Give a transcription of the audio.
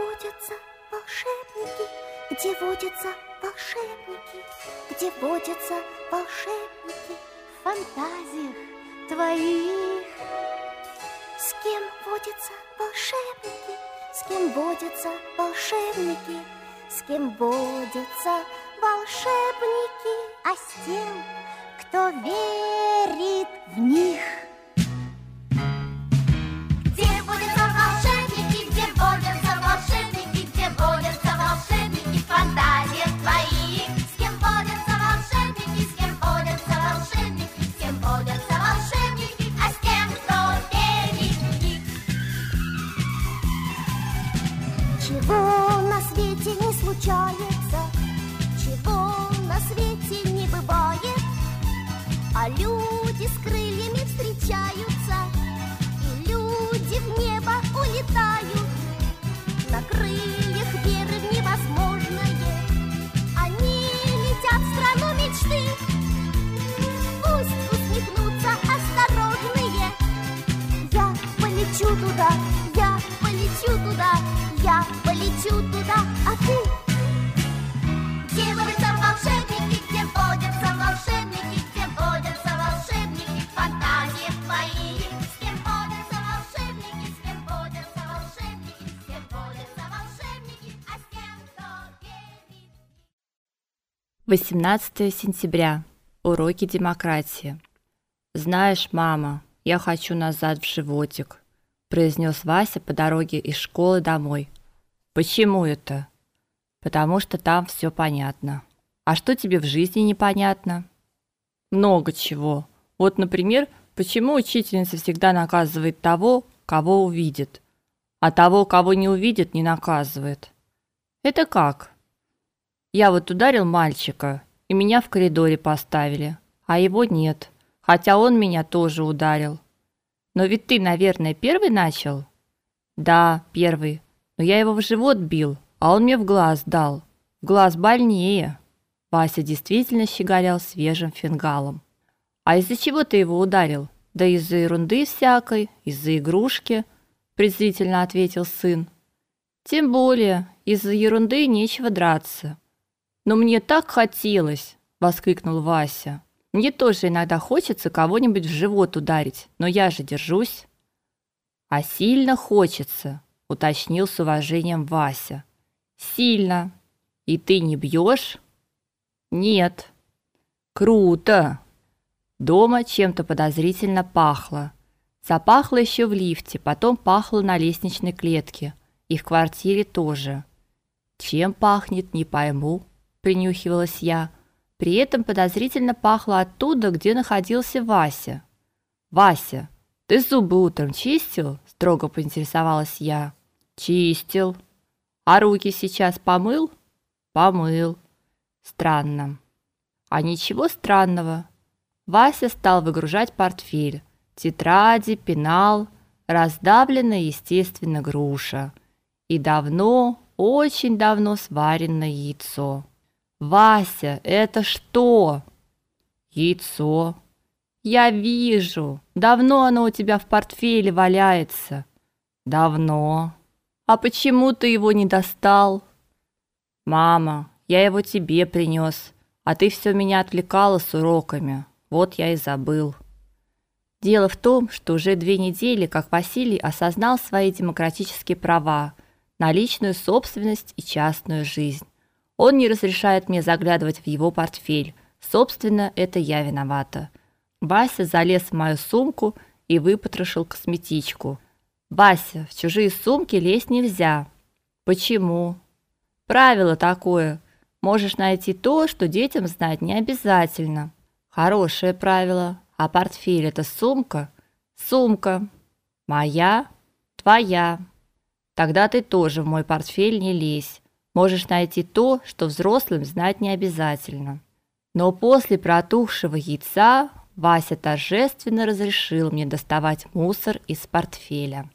водятся волшебники? Где водятся волшебники? Где водятся волшебники? В фантазиях твоих. С кем водятся волшебники? С кем водятся волшебники? С кем водятся волшебники? А с тем, кто верит на свете не случается, чего на свете не бывает, а люди с крыльями встречаются, и люди в небо улетают на крыльях веры в. Они летят в страну мечты, пусть усмехнутся осторожные. Я полечу туда, 18 сентября. Уроки демократии. Знаешь, мама, я хочу назад в животик, произнес Вася по дороге из школы домой. Почему это? Потому что там все понятно. А что тебе в жизни непонятно? Много чего. Вот, например, почему учительница всегда наказывает того, кого увидит, а того, кого не увидит, не наказывает. Это как? Я вот ударил мальчика, и меня в коридоре поставили, а его нет, хотя он меня тоже ударил. Но ведь ты, наверное, первый начал? Да, первый. Но я его в живот бил, а он мне в глаз дал. В глаз больнее. Вася действительно щеголял свежим фингалом. А из-за чего ты его ударил? Да из-за ерунды всякой, из-за игрушки, презрительно ответил сын. Тем более, из-за ерунды нечего драться. Но мне так хотелось, воскликнул Вася. Мне тоже иногда хочется кого-нибудь в живот ударить, но я же держусь. А сильно хочется, уточнил с уважением Вася. Сильно. И ты не бьешь? Нет. Круто. Дома чем-то подозрительно пахло. Запахло еще в лифте, потом пахло на лестничной клетке, и в квартире тоже. Чем пахнет, не пойму, принюхивалась я. При этом подозрительно пахло оттуда, где находился Вася. Вася, ты зубы утром чистил? строго поинтересовалась я. Чистил. А руки сейчас помыл? Помыл. Странно. А ничего странного. Вася стал выгружать портфель. Тетради, пенал, раздавленная, естественно, груша и давно, очень давно сваренное яйцо. Вася, это что? Яйцо. Я вижу. Давно оно у тебя в портфеле валяется. Давно. А почему ты его не достал? Мама, я его тебе принес, а ты все меня отвлекала с уроками. Вот я и забыл. Дело в том, что уже две недели, как Василий осознал свои демократические права на личную собственность и частную жизнь. Он не разрешает мне заглядывать в его портфель. Собственно, это я виновата. Вася залез в мою сумку и выпотрошил косметичку. Вася, в чужие сумки лезть нельзя. Почему? Правило такое. Можешь найти то, что детям знать не обязательно. Хорошее правило. А портфель это сумка? Сумка. Моя, твоя. Тогда ты тоже в мой портфель не лезь можешь найти то, что взрослым знать не обязательно. Но после протухшего яйца Вася торжественно разрешил мне доставать мусор из портфеля.